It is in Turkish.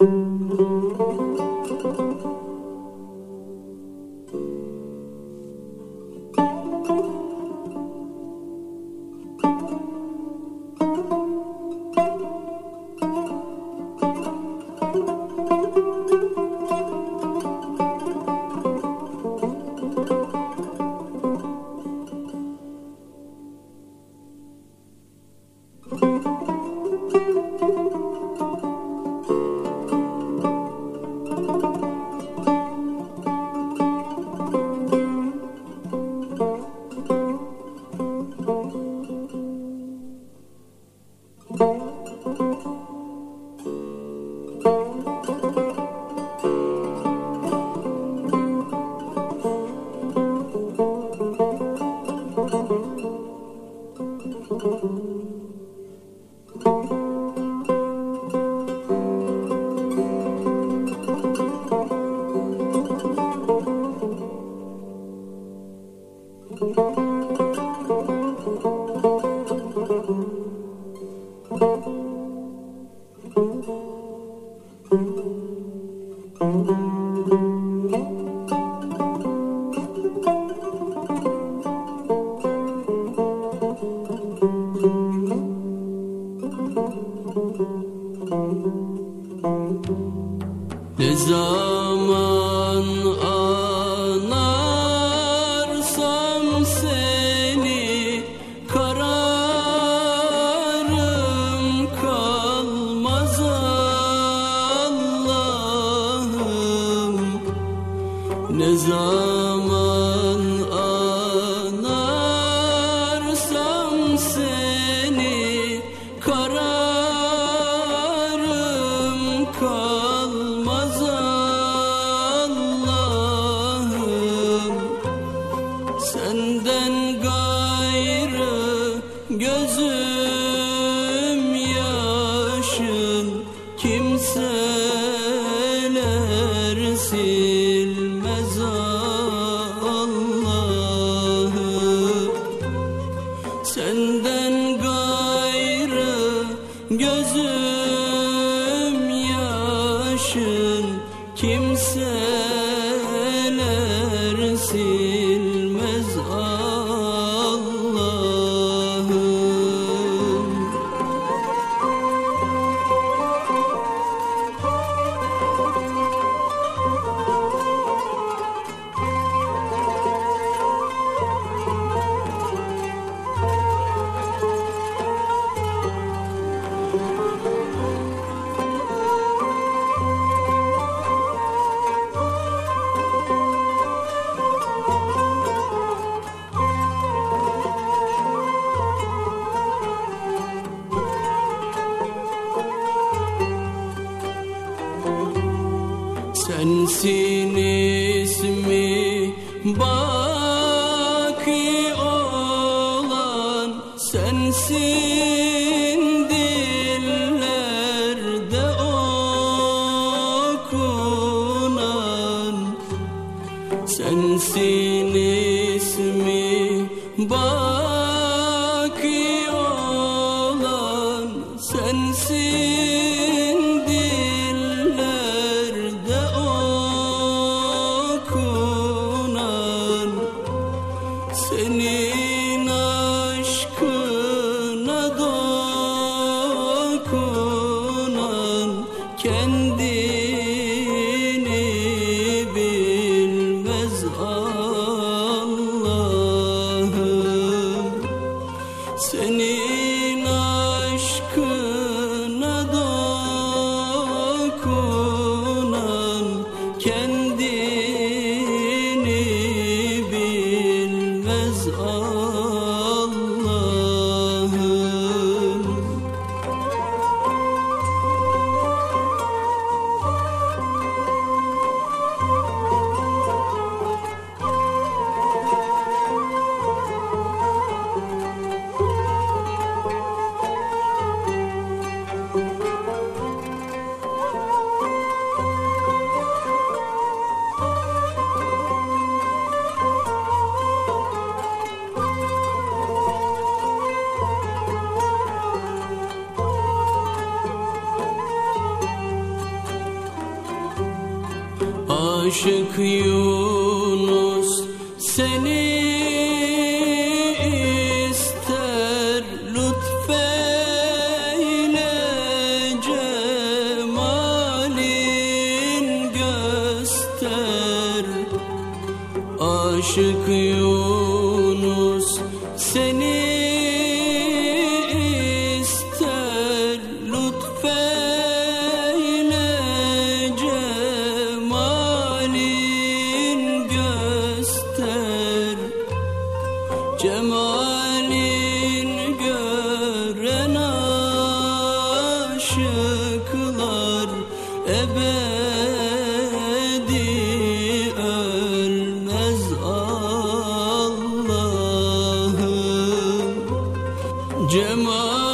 Música Oh. Ne zaman anarsam seni kararım kalmaz Allah'ım. Senden gayrı gözüm see. Sensin ismi baki olan sensin. Dillerde okunan sensin ismi baki seni. Aşık Yunus seni ister lütfeyle cemalin göster. Aşık Yunus seni aşıklar ebedi ölmez Allah'ım. Cemalin